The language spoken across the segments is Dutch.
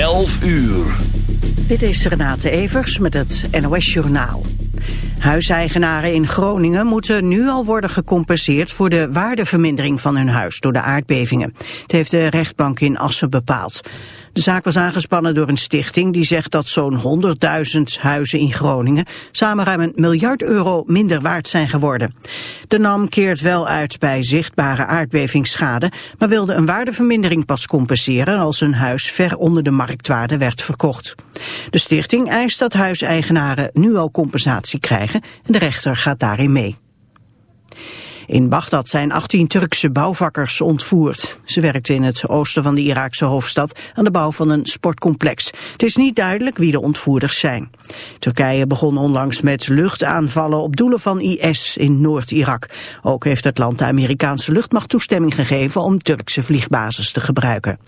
11 uur. Dit is Renate Evers met het NOS Journaal. Huiseigenaren in Groningen moeten nu al worden gecompenseerd voor de waardevermindering van hun huis door de aardbevingen. Het heeft de rechtbank in Assen bepaald. De zaak was aangespannen door een stichting die zegt dat zo'n 100.000 huizen in Groningen samen ruim een miljard euro minder waard zijn geworden. De NAM keert wel uit bij zichtbare aardbevingsschade, maar wilde een waardevermindering pas compenseren als een huis ver onder de marktwaarde werd verkocht. De stichting eist dat huiseigenaren nu al compensatie krijgen en de rechter gaat daarin mee. In Bagdad zijn 18 Turkse bouwvakkers ontvoerd. Ze werkten in het oosten van de Iraakse hoofdstad aan de bouw van een sportcomplex. Het is niet duidelijk wie de ontvoerders zijn. Turkije begon onlangs met luchtaanvallen op doelen van IS in Noord-Irak. Ook heeft het land de Amerikaanse luchtmacht toestemming gegeven om Turkse vliegbases te gebruiken.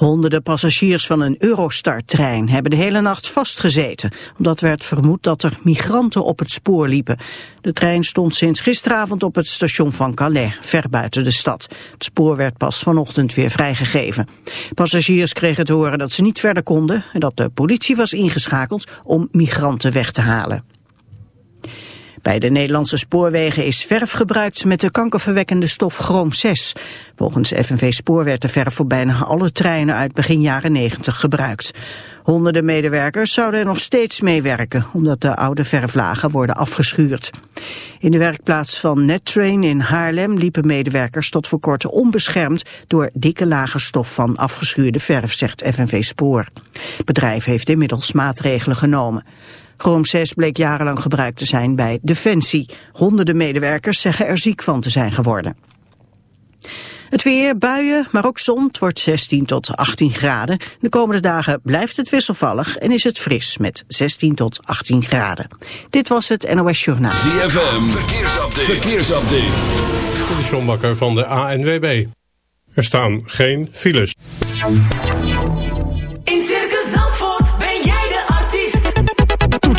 Honderden passagiers van een Eurostar-trein hebben de hele nacht vastgezeten, omdat werd vermoed dat er migranten op het spoor liepen. De trein stond sinds gisteravond op het station van Calais, ver buiten de stad. Het spoor werd pas vanochtend weer vrijgegeven. Passagiers kregen te horen dat ze niet verder konden en dat de politie was ingeschakeld om migranten weg te halen. Bij de Nederlandse spoorwegen is verf gebruikt met de kankerverwekkende stof chroom 6. Volgens FNV Spoor werd de verf voor bijna alle treinen uit begin jaren 90 gebruikt. Honderden medewerkers zouden er nog steeds meewerken, omdat de oude verflagen worden afgeschuurd. In de werkplaats van NetTrain in Haarlem liepen medewerkers tot voor kort onbeschermd door dikke lagen stof van afgeschuurde verf, zegt FNV Spoor. Het bedrijf heeft inmiddels maatregelen genomen. Chrome 6 bleek jarenlang gebruikt te zijn bij Defensie. Honderden medewerkers zeggen er ziek van te zijn geworden. Het weer, buien, maar ook zon. Het wordt 16 tot 18 graden. De komende dagen blijft het wisselvallig en is het fris met 16 tot 18 graden. Dit was het NOS Journaal. ZFM, verkeersupdate. verkeersupdate. De Sjombakker van de ANWB. Er staan geen files.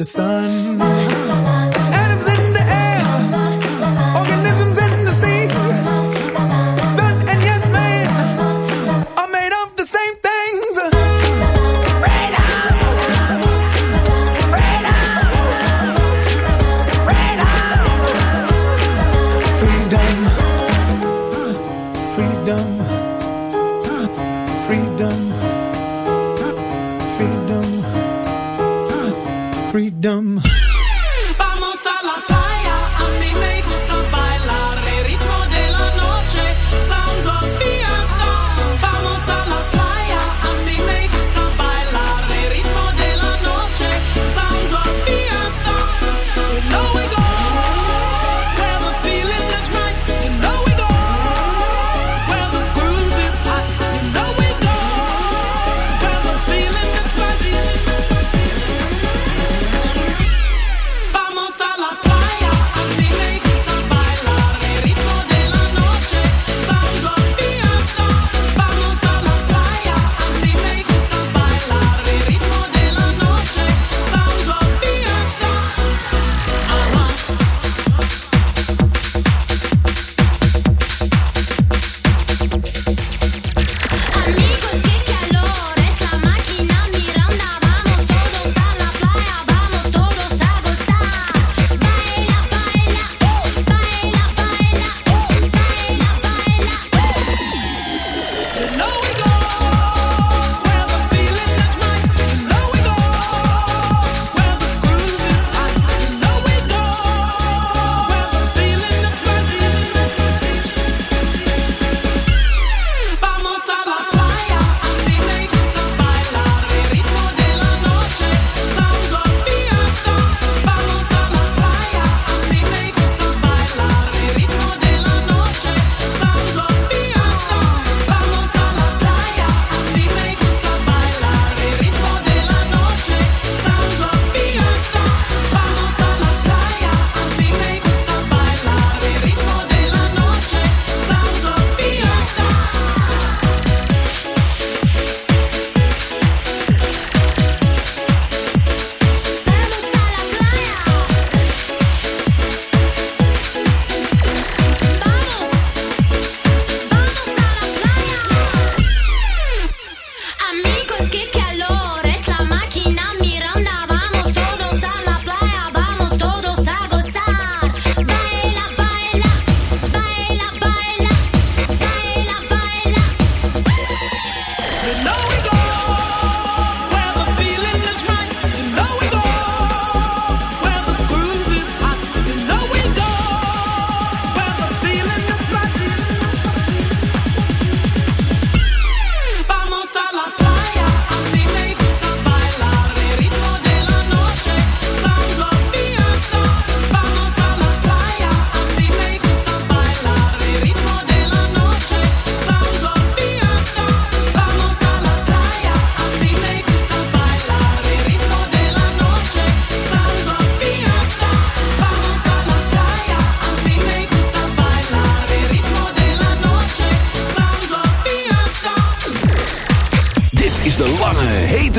the sun.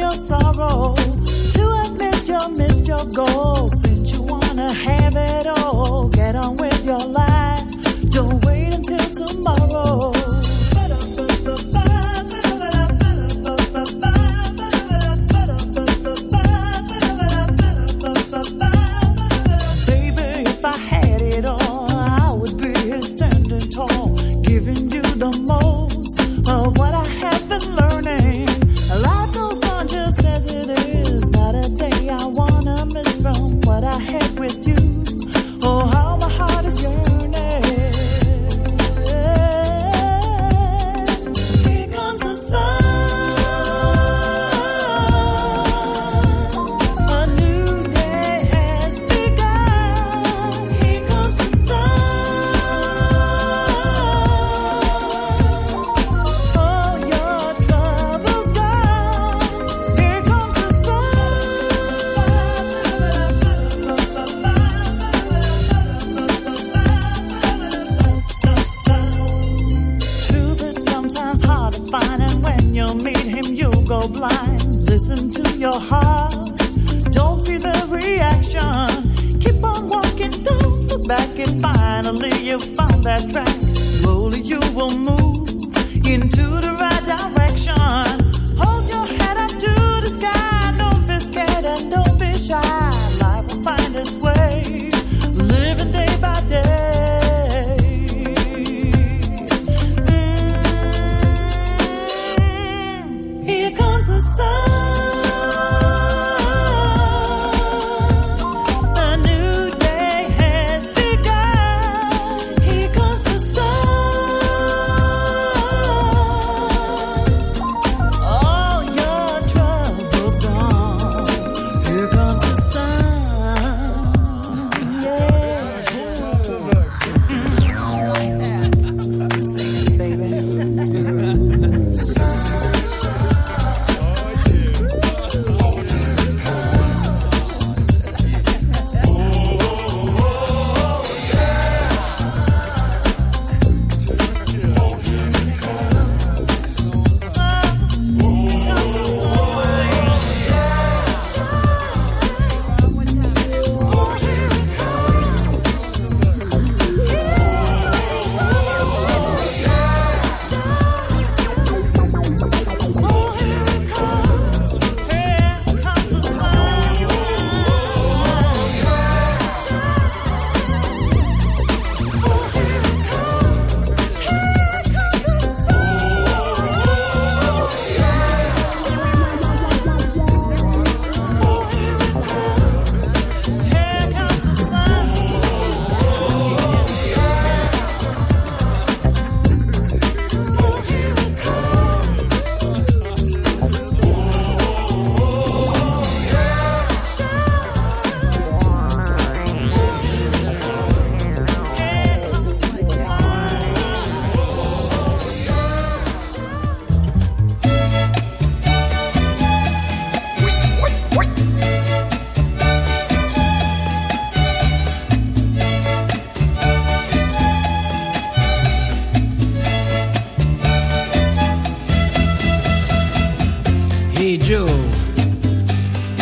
Your sorrow. To admit you missed your goal, since you wanna have it all, get on with your life.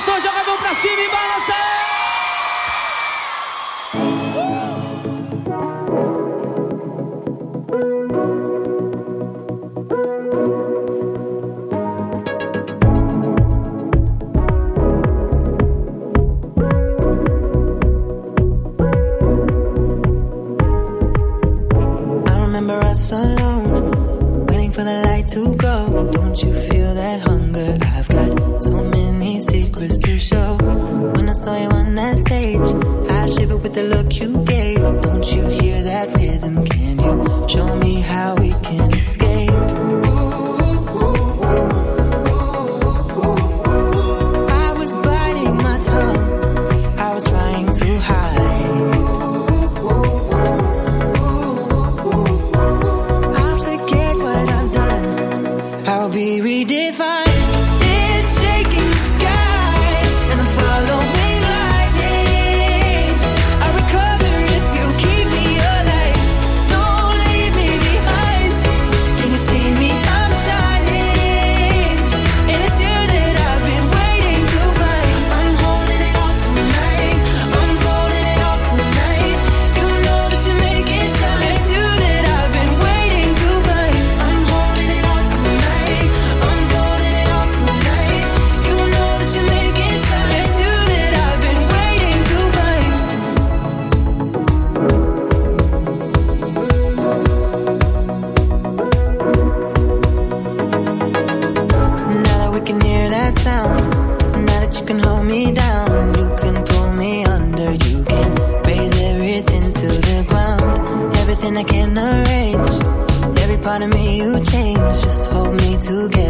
gostou joga a mão pra cima e balança Every part of me you change, just hold me together.